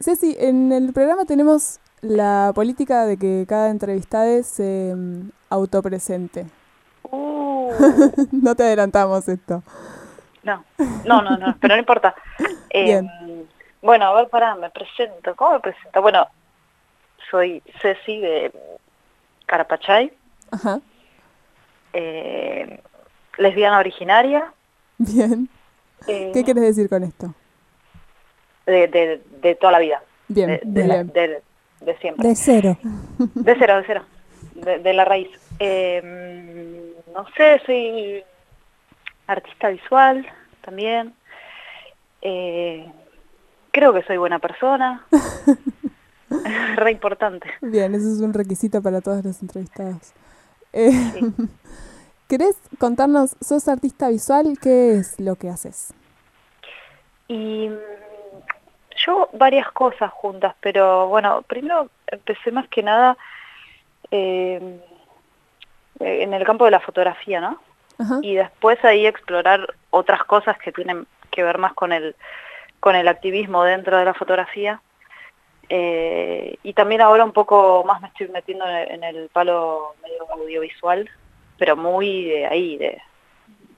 Ceci, en el programa tenemos la política de que cada entrevistada se mm, autopresente. Uh, no te adelantamos esto. no, no, no, no, pero no importa. Eh, Bien. Bueno, a ver, pará, me presento. ¿Cómo me presento? Bueno, soy Ceci de Carapachay, Ajá, eh, lesbiana originaria. bien. eh, ¿Qué quieres decir con esto? De, de, de toda la vida. Bien, de, de bien. de- de siempre. De cero. De cero, de cero. De, la raíz. Eh, no sé, soy artista visual también. Eh, creo que soy buena persona. Re importante. Bien, eso es un requisito para todas las entrevistadas. Eh, ¿Querés contarnos, sos artista visual? ¿Qué es lo que haces? Y yo varias cosas juntas, pero bueno, primero empecé más que nada eh, en el campo de la fotografía, ¿no? Y después ahí explorar otras cosas que tienen que ver más con el con el activismo dentro de la fotografía. Eh, y también ahora un poco más me estoy metiendo en el, en el palo medio audiovisual pero muy de ahí de,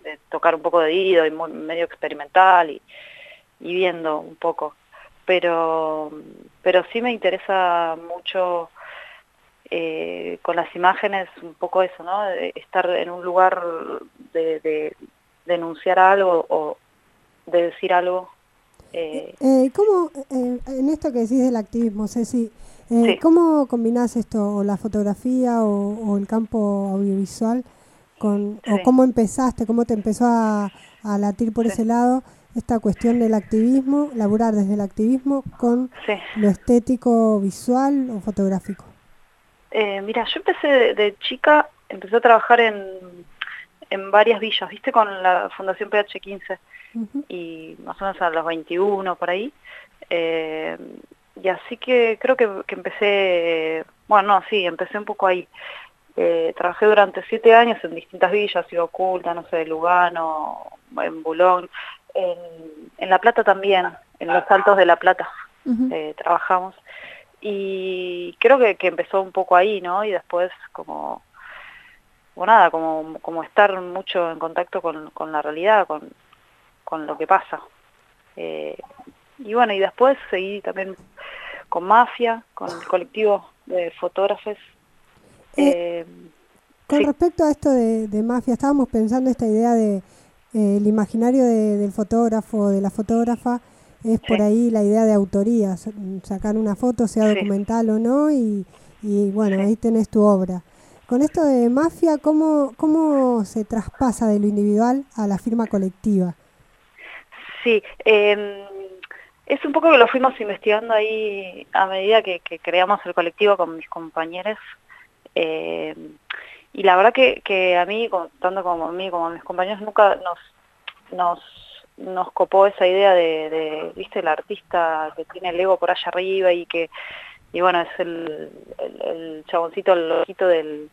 de tocar un poco de oído y muy, medio experimental y, y viendo un poco pero pero sí me interesa mucho eh, con las imágenes un poco eso, ¿no? De estar en un lugar de, de denunciar algo o de decir algo. eh, Eh, ¿Cómo, eh, en esto que decís del activismo, Ceci, eh, Sí. cómo combinás esto, o la fotografía o, o el campo audiovisual, con, o cómo empezaste, cómo te empezó a, a latir por Sí. ese lado esta cuestión del activismo, laburar desde el activismo con sí. lo estético, visual o fotográfico? Eh, mira, yo empecé de, de chica, empecé a trabajar en, en varias villas, ¿viste? Con la Fundación PH15 Ujú. y más o menos a los 21 por ahí. Eh, y así que creo que, que empecé, bueno, no, sí, empecé un poco ahí. Eh, trabajé durante siete años en distintas villas, Ciudad Oculta, no sé, Lugano, en Bulón, en, en La Plata también, en los Altos de La Plata eh, trabajamos. Y creo que, que empezó un poco ahí, ¿no? Y después como, o nada, como, como estar mucho en contacto con, con la realidad, con, con lo que pasa. Eh, y bueno, y después seguí también con Mafia, con el colectivo de fotógrafos. Eh, Con sí. respecto a esto de, de mafia, estábamos pensando esta idea de eh, el imaginario de- del fotógrafo, de la fotógrafa, es por ahí la idea de autoría, sa- sacar una foto, sea Sí. documental o no, y, y bueno, Sí. ahí tenés tu obra. Con esto de mafia, ¿cómo, ¿cómo se traspasa de lo individual a la firma colectiva? Sí, eh, es un poco que lo fuimos investigando ahí a medida que, que creamos el colectivo con mis compañeros. Eh, y la verdad que, a mí, tanto como a mí como a mis compañeros, nunca nos, nos, nos copó esa idea de, de, viste, el artista que tiene el ego por allá arriba y que, y bueno, es el, el, el chaboncito, el ojito del,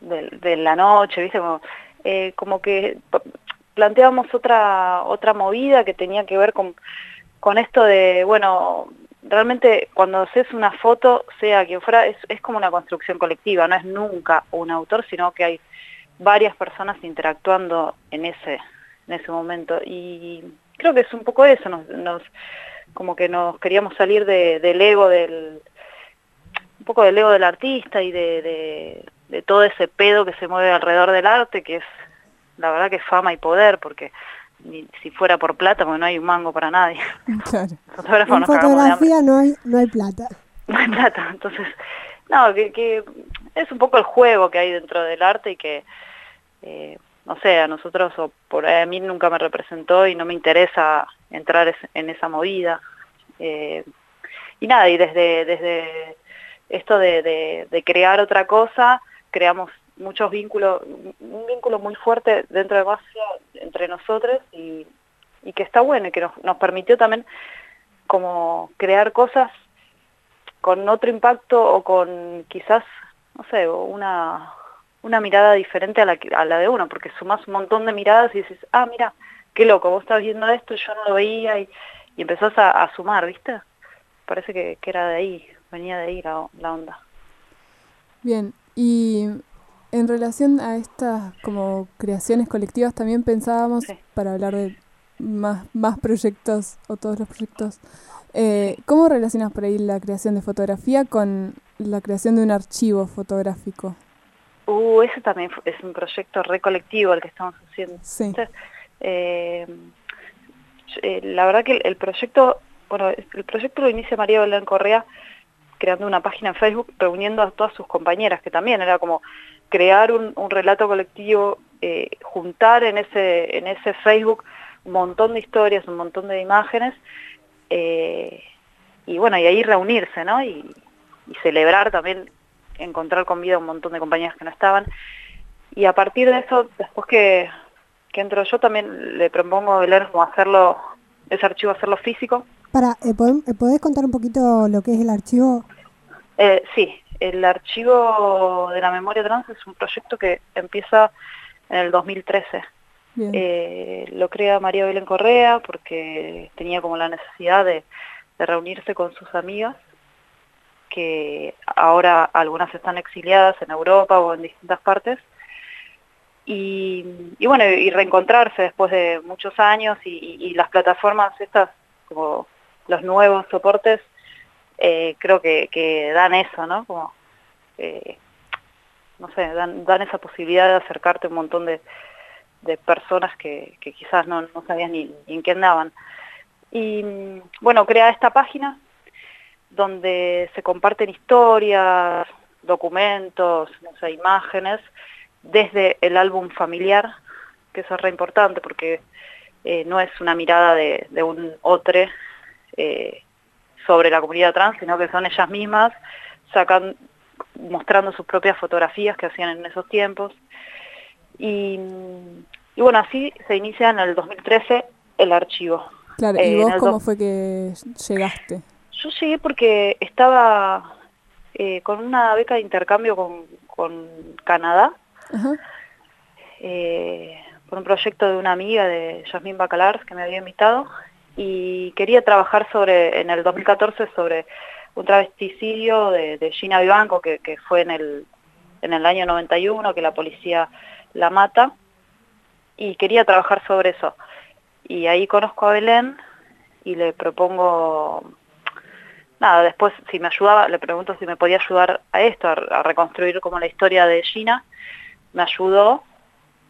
de la noche, viste, como, eh, como que planteábamos otra otra movida que tenía que ver con, con esto de, bueno, realmente cuando haces una foto, sea quien fuera, es, como una construcción colectiva, no es nunca un autor, sino que hay varias personas interactuando en ese, en ese momento. Y creo que es un poco eso, nos, como que nos queríamos salir de, del ego del un poco del ego del artista y de todo ese pedo que se mueve alrededor del arte, que es la verdad que es fama y poder, porque ni, si fuera por plata, porque no hay un mango para nadie. Claro. Fotógrafos En fotografía no hay, no hay plata. No hay plata, entonces, no, que, que es un poco el juego que hay dentro del arte y que, eh, no sé, a nosotros, o por ahí a mí nunca me representó y no me interesa entrar es- en esa movida. Eh, y nada, y desde, desde esto de, de, de crear otra cosa, creamos muchos vínculos, un vínculo muy fuerte dentro de Mafia entre nosotros y, y que está bueno y que nos, nos permitió también como crear cosas con otro impacto o con quizás, no sé, una, una mirada diferente a la, que- a la de uno, porque sumás un montón de miradas y dices, ah, mira, qué loco, vos estás viendo esto, yo no lo veía y, y empezás a, sumar, ¿viste? parece que, era de ahí, venía de ahí la onda. Bien, y en relación a estas como creaciones colectivas también pensábamos, para hablar de más, más proyectos o todos los proyectos, eh, ¿cómo relacionas por ahí la creación de fotografía con la creación de un archivo fotográfico? Uh, ese también es un proyecto recolectivo el que estamos haciendo. Sí. Eh, eh, la verdad que el, proyecto, bueno, el proyecto lo inicia María Belén Correa creando una página en Facebook reuniendo a todas sus compañeras, que también era como crear un, relato colectivo, eh, juntar en ese, en ese Facebook un montón de historias, un montón de imágenes, y bueno, y ahí reunirse, ¿no? Y, y celebrar también encontrar con vida un montón de compañeras que no estaban. Y a partir de eso, después que, que entro yo, también le propongo a Belén como hacerlo, ese archivo hacerlo físico. Para, eh, eh, ¿podés contar un poquito lo que es el archivo? Eh, sí, el archivo de la memoria trans es un proyecto que empieza en el 2013. Eh, lo crea María Belén Correa porque tenía como la necesidad de, de reunirse con sus amigas que ahora algunas están exiliadas en Europa o en distintas partes. Y, bueno, y reencontrarse después de muchos años y, las plataformas estas, como los nuevos soportes, eh, creo que, dan eso, ¿no? Como, eh, no sé, dan, esa posibilidad de acercarte a un montón de, personas que, quizás no, no sabías ni, en qué andaban. Y bueno, crea esta página donde se comparten historias, documentos, no sé, imágenes, desde el álbum familiar, que eso es re importante porque eh, no es una mirada de, un otro sobre la comunidad trans, sino que son ellas mismas sacan, mostrando sus propias fotografías que hacían en esos tiempos. Y, bueno, así se inicia en el 2013 el archivo. Claro, ¿y eh, vos cómo fue que llegaste? Yo llegué porque estaba eh, con una beca de intercambio con, Canadá, eh, por un proyecto de una amiga de Jasmine Bacalars que me había invitado, y quería trabajar sobre en el 2014 sobre un travesticidio de, Gina Vivanco, que, que, fue en el, en el año 91, que la policía la mata, y quería trabajar sobre eso. Y ahí conozco a Belén y le propongo nada, después si me ayudaba, le pregunto si me podía ayudar a esto, a, reconstruir como la historia de Gina, me ayudó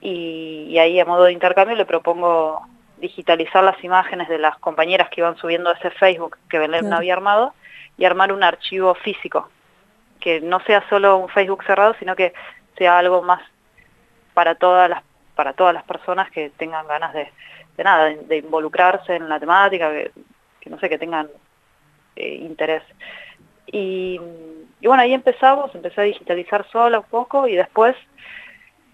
y, ahí a modo de intercambio le propongo digitalizar las imágenes de las compañeras que iban subiendo a ese Facebook que Belén había armado y armar un archivo físico, que no sea solo un Facebook cerrado, sino que sea algo más para todas las para todas las personas que tengan ganas de, nada, de, involucrarse en la temática, que no sé, que tengan eh, interés. Y, bueno, ahí empezamos, empecé a digitalizar sola un poco y después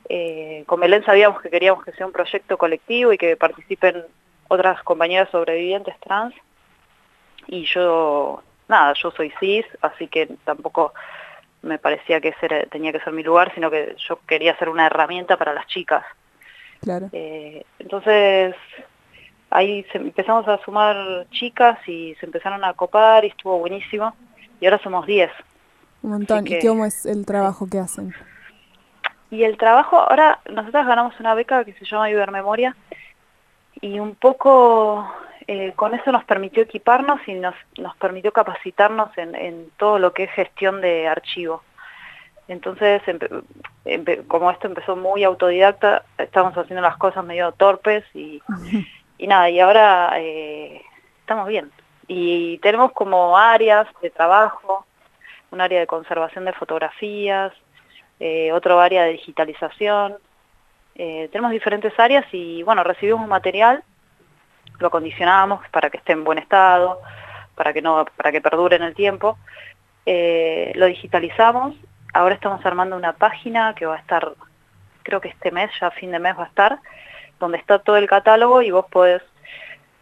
eh, con Belén sabíamos que queríamos que sea un proyecto colectivo y que participen otras compañeras sobrevivientes trans. Y yo, nada, yo soy cis, así que tampoco me parecía que ese tenía que ser mi lugar, sino que yo quería ser una herramienta para las chicas. Claro. Eh, entonces, ahí empezamos a sumar chicas y se empezaron a copar y estuvo buenísimo. Y ahora somos 10. Un montón. ¿Y cómo es el trabajo que hacen? Y el trabajo, ahora nosotros ganamos una beca que se llama Ibermemoria y un poco eh, con eso nos permitió equiparnos y nos, nos permitió capacitarnos en, todo lo que es gestión de archivo. Entonces, como esto empezó muy autodidacta, estamos haciendo las cosas medio torpes y, y nada, y ahora eh, estamos bien. Y tenemos como áreas de trabajo, un área de conservación de fotografías, eh, otro área de digitalización. Eh, tenemos diferentes áreas y bueno, recibimos material, lo acondicionamos para que esté en buen estado, para que, no, para que perdure en el tiempo. lo digitalizamos, ahora estamos armando una página que va a estar, creo que este mes, ya fin de mes va a estar, donde está todo el catálogo y vos podés,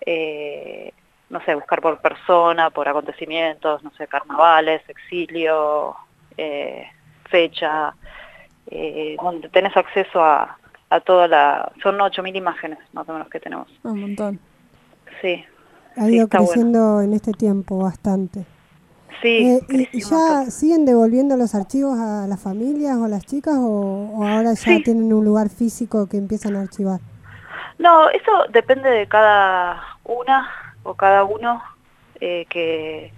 eh, no sé, buscar por persona, por acontecimientos, no sé, carnavales, exilio, eh, fecha, eh, donde tenés acceso a, a toda la... Son 8.000 imágenes más o menos que tenemos. Un montón. Sí, ha ido creciendo en este tiempo bastante. Sí. Eh, ¿Y ya siguen devolviendo los archivos a las familias o a las chicas o, ahora ya tienen un lugar físico que empiezan a archivar? No, eso depende de cada una o cada uno eh, que,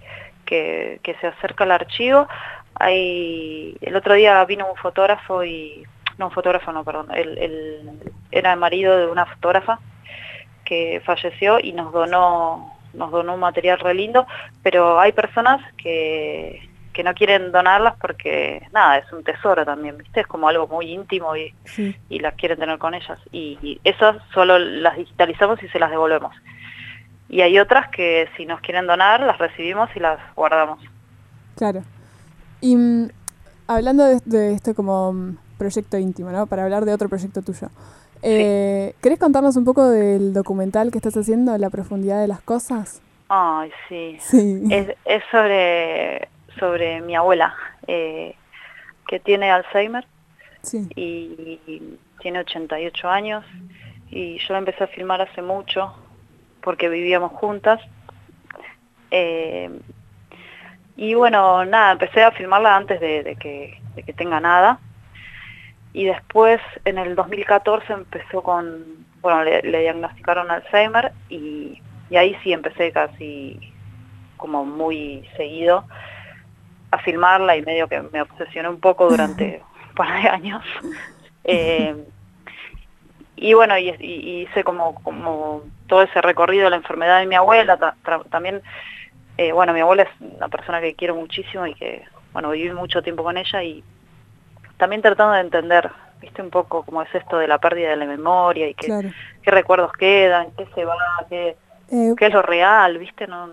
que, se acerca al archivo. Hay, el otro día vino un fotógrafo y, no un fotógrafo, no, perdón, el, era el marido de una fotógrafa que falleció y nos donó, nos donó un material re lindo, pero hay personas que, que no quieren donarlas porque, nada, es un tesoro también, ¿viste? Es como algo muy íntimo y, y las quieren tener con ellas. Y, y, esas solo las digitalizamos y se las devolvemos. Y hay otras que si nos quieren donar, las recibimos y las guardamos. Claro. Y mm, hablando de, esto como mm, proyecto íntimo, ¿no? Para hablar de otro proyecto tuyo. Eh, ¿Querés contarnos un poco del documental que estás haciendo, La profundidad de las cosas? Ay, sí. sí. Es, es sobre, sobre mi abuela, eh, que tiene Alzheimer sí. y, y, tiene 88 años. Y yo la empecé a filmar hace mucho, porque vivíamos juntas. Eh, y bueno, nada, empecé a filmarla antes de, que, tenga nada. Y después, en el 2014, empezó con, bueno, le, diagnosticaron Alzheimer y, ahí sí empecé casi como muy seguido a filmarla y medio que me obsesioné un poco durante un par de años. Eh, y bueno, y, hice como, como todo ese recorrido de la enfermedad de mi abuela, también, eh, bueno, mi abuela es una persona que quiero muchísimo y que, bueno, viví mucho tiempo con ella y también tratando de entender, viste, un poco cómo es esto de la pérdida de la memoria y qué, qué recuerdos quedan, qué se va, qué, eh, qué es lo real, viste, no,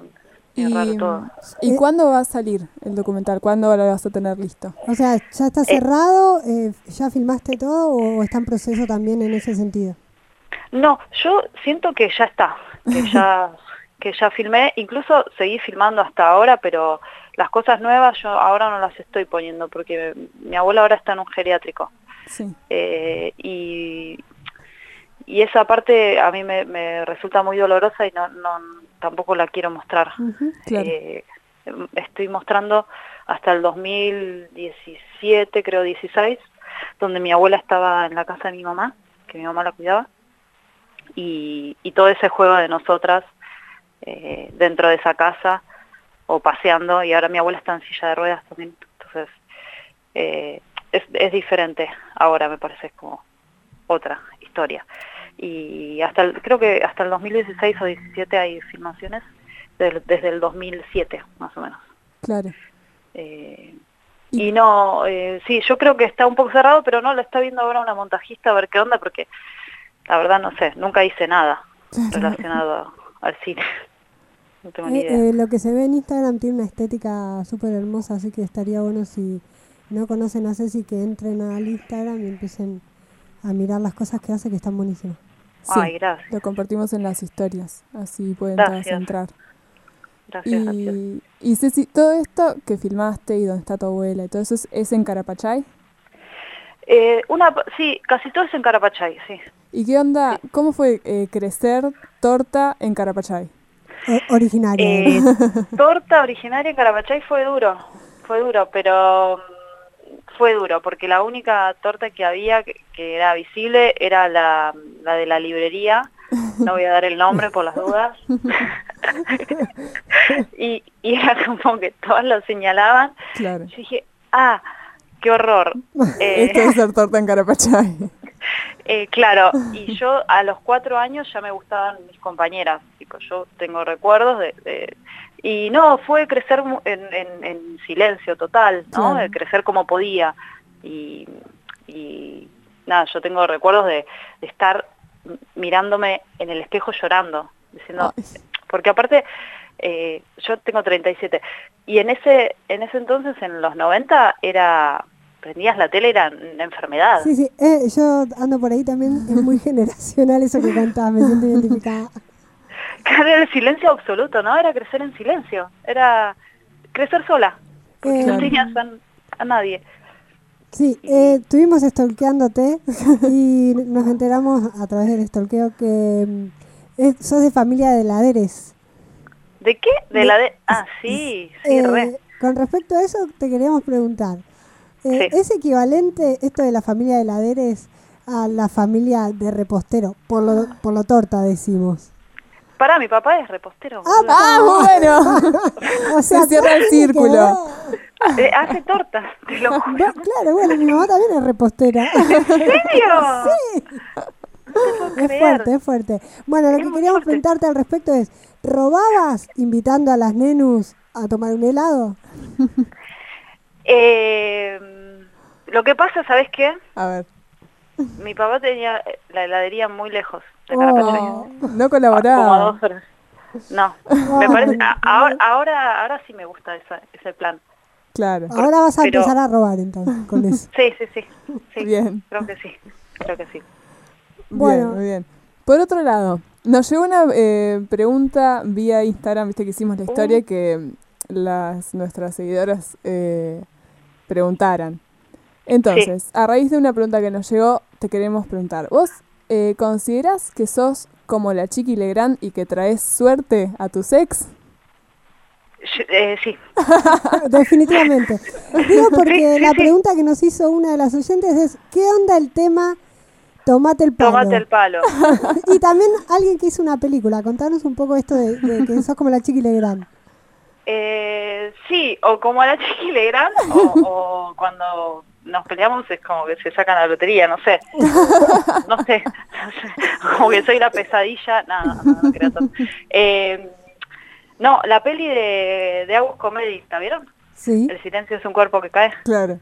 y, cuándo va a salir el documental? ¿Cuándo lo vas a tener listo? O sea, ¿ya está eh, cerrado? Eh, ¿Ya filmaste todo o está en proceso también en ese sentido? No, yo siento que ya está, que ya, que ya filmé, incluso seguí filmando hasta ahora, pero las cosas nuevas yo ahora no las estoy poniendo porque mi abuela ahora está en un geriátrico. Sí. Eh, y, y esa parte a mí me, resulta muy dolorosa y no, no tampoco la quiero mostrar. Eh, estoy mostrando hasta el 2017, creo 16, donde mi abuela estaba en la casa de mi mamá, que mi mamá la cuidaba, y, todo ese juego de nosotras eh, dentro de esa casa o paseando, y ahora mi abuela está en silla de ruedas también, entonces eh, es, es diferente ahora, me parece, es como otra historia y hasta el, creo que hasta el 2016 o 17 hay filmaciones desde el 2007 más o menos. Claro. Eh, y no, eh, sí, yo creo que está un poco cerrado, pero no, lo está viendo ahora una montajista a ver qué onda, porque la verdad no sé, nunca hice nada relacionado al cine. No tengo ni eh, idea. lo que se ve en Instagram tiene una estética súper hermosa, así que estaría bueno si no conocen a Ceci que entren al Instagram y empiecen a mirar las cosas que hace que están buenísimas. Ay, gracias. Lo compartimos en las historias, así pueden entrar. Gracias, y, y Ceci, todo esto que filmaste y donde está tu abuela y todo eso es, en Carapachay? Eh, una, sí, casi todo es en Carapachay, sí. ¿Y qué onda? ¿Cómo fue eh, crecer torta en Carapachay? Eh, originaria. Eh, torta originaria en Carapachay fue duro, fue duro, pero fue duro, porque la única torta que había que, era visible era la, la, de la librería, no voy a dar el nombre por las dudas, y, y, era como que todas lo señalaban. Claro. Yo dije, ah, qué horror. Eh, Esto es ser torta en Carapachay. Eh, claro, y yo a los cuatro años ya me gustaban mis compañeras, tipo, yo tengo recuerdos de, y no, fue crecer en, silencio total, ¿no? crecer como podía. Y, nada, yo tengo recuerdos de, estar mirándome en el espejo llorando, diciendo, porque aparte eh, yo tengo 37 y en ese en ese entonces en los 90 era prendías la tele era una enfermedad. Sí, sí, eh, yo ando por ahí también, es muy generacional eso que cantaba, me siento identificada. Era el silencio absoluto, ¿no? Era crecer en silencio, era crecer sola, porque no tenías a, nadie. Sí, eh, estuvimos stalkeándote y nos enteramos a través del stalkeo que mm, sos de familia de laderes. ¿De qué? De, la de... Ah, sí, sí, Eh, re. con respecto a eso, te queríamos preguntar. Eh, Sí. ¿Es equivalente esto de la familia de heladeres a la familia de repostero? Por lo, por lo torta decimos. Pará, mi papá es repostero. Ah. Ah, bueno. O sea, Se cierra el ¿cómo círculo. Eh, hace tortas, te lo juro. Claro, bueno, mi mamá también es repostera. ¿En serio? No puedo Es fuerte, es fuerte. Bueno, lo Es que queríamos fuerte. preguntarte al respecto es, ¿robabas invitando a las nenus a tomar un helado? Eh, lo que pasa, ¿sabes qué? A ver. Mi papá tenía la heladería muy lejos de. Oh, No Como a colaboraba. dos horas. No, me parece, a- ahora, ahora, ahora sí me gusta esa, ese plan. Claro. ahora vas a Pero- empezar a robar entonces con eso. Sí, sí, sí. sí Bien. Creo que sí. Creo que sí. Bueno. Bien, muy bien. Por otro lado, nos llegó una eh, pregunta vía Instagram, viste que hicimos la historia Uh. que las nuestras seguidoras eh, preguntaran. Entonces, a raíz de una pregunta que nos llegó, te queremos preguntar. ¿Vos eh, considerás que sos como la Chiqui Legrand y que traes suerte a tu ex? Yo- eh, sí. Definitivamente. Digo porque sí, la sí. pregunta que nos hizo una de las oyentes es, ¿qué onda el tema Tomate el palo? Tomate el palo. Y también alguien que hizo una película. Contanos un poco esto de, de que sos como la Chiqui Legrand. Eh, sí, o como a la Chiqui Legrand, o, o cuando nos peleamos es como que se sacan la lotería, no sé. No sé, como que soy la pesadilla. No, no, no, no. Eh, no, la peli de, de Agus Comedy, ¿la vieron? Sí. El silencio es un cuerpo que cae. Claro.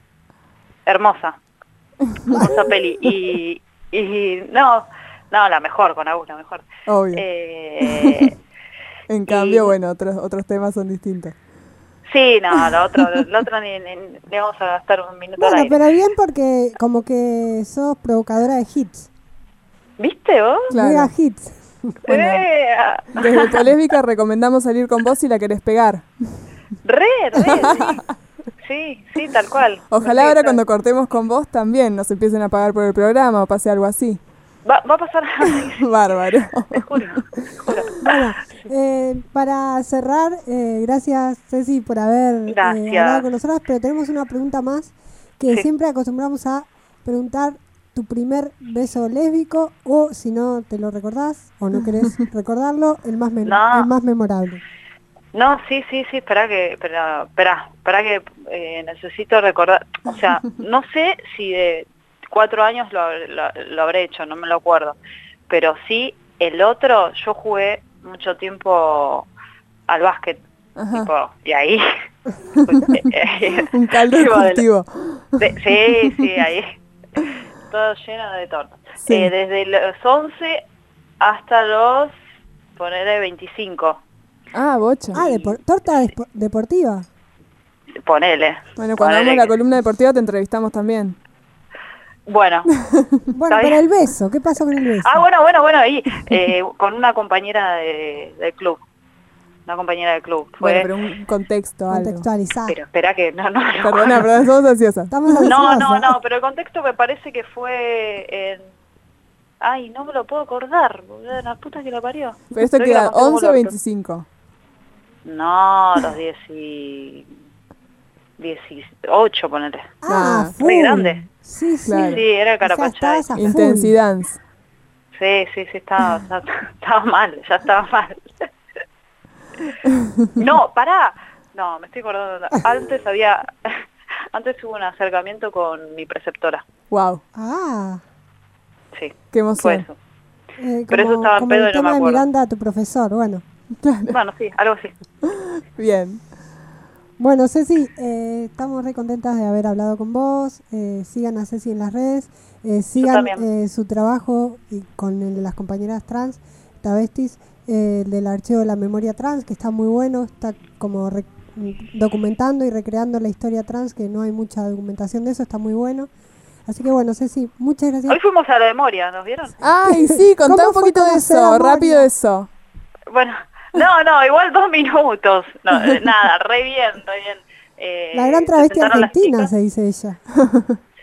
Hermosa. Hermosa peli. Y, y no, no, la mejor, con Agus, la mejor. Obvio. Eh, en cambio, y- bueno, otros, otros temas son distintos. Sí, no, lo otro, lo otro ni, ni- ni vamos a gastar un minuto Bueno, pero bien porque como que sos provocadora de hits. ¿Viste vos? Claro. Mega hits. Bueno. Ah, Desde Polémica recomendamos salir con vos si la querés pegar. re, re, sí. Sí, sí, tal cual. Ojalá ahora cuando cortemos con vos también nos empiecen a pagar por el programa o pase algo así. Va, va a pasar, Bárbaro. te juro, te juro. Bueno, eh, para cerrar, eh, gracias Ceci por haber eh, hablado con nosotros, pero tenemos una pregunta más que Sí. siempre acostumbramos a preguntar tu primer beso lésbico o si no te lo recordás o no querés recordarlo, el más, No. el más memorable. No, sí, sí, sí, espera que, espera, espera, espera que eh, necesito recordar, o sea, no sé si de cuatro años lo, lo- lo habré hecho, no me lo acuerdo, pero sí, el otro, yo jugué mucho tiempo al básquet, tipo, y ahí, Un caldo cultivo. de- sí, sí, ahí, todo lleno de tortas. Sí. Eh, desde los 11 hasta los, ponerle 25, Ah, bocha. Ah, depor- torta despo- deportiva. ponele. Bueno, cuando ponele hagamos la que- columna deportiva te entrevistamos también. Bueno, Bueno, pero bien. el beso, ¿qué pasó con el beso? Ah, bueno, bueno, bueno, ahí, eh, con una compañera de, del club. Una compañera del club. Fue, Bueno, pero un contexto, algo. Contextualizar. pero espera que, no, no, no. Perdona, perdona, somos ansiosas. Estamos No, no, ansiosas. no, pero el contexto me parece que fue en... Ay, no me lo puedo acordar, boludo, la puta que la parió. Pero esto Creo que queda como 11 o el orto. 25. No, los 10 y... 18, ponete. Ah, muy grande. Sí, sí. Claro. Sí, era O sea. Intensidad. Sí, sí, sí, estaba, estaba, estaba mal, ya estaba mal. No, pará. No, me estoy acordando. Antes había, antes hubo un acercamiento con mi preceptora. Wow, Ah, Sí, qué fue emoción. eso. eh, Pero eso estaba en pedo el y no tema me de acuerdo. Miranda, tu profesor, bueno. Bueno, sí, algo así. Bien. Bueno, Ceci, eh, estamos re contentas de haber hablado con vos. Eh, sigan a Ceci en las redes. Eh, sigan también. eh, su trabajo y con el de las compañeras trans, travestis, eh, el del archivo de la memoria trans, que está muy bueno. Está como re- documentando y recreando la historia trans, que no hay mucha documentación de eso, está muy bueno. Así que bueno, Ceci, muchas gracias. Hoy fuimos a la memoria, ¿nos vieron? Ay, sí, contá ¿Cómo un poquito de eso, rápido eso. Bueno, no, no, igual dos minutos. No, nada, re bien, re bien. Eh, la gran travesti argentina, se dice ella.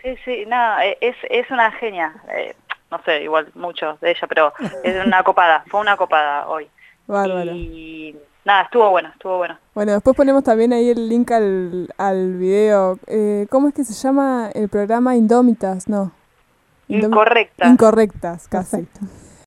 Sí, sí, nada, eh, es, es una genia. eh, no sé, igual mucho de ella, pero es una copada, fue una copada hoy. Bárbaro. Y nada, estuvo bueno, estuvo bueno. Bueno, después ponemos también ahí el link al, al video. Eh, ¿Cómo es que se llama el programa Indómitas? No. Incorrectas. Incorrectas, casi.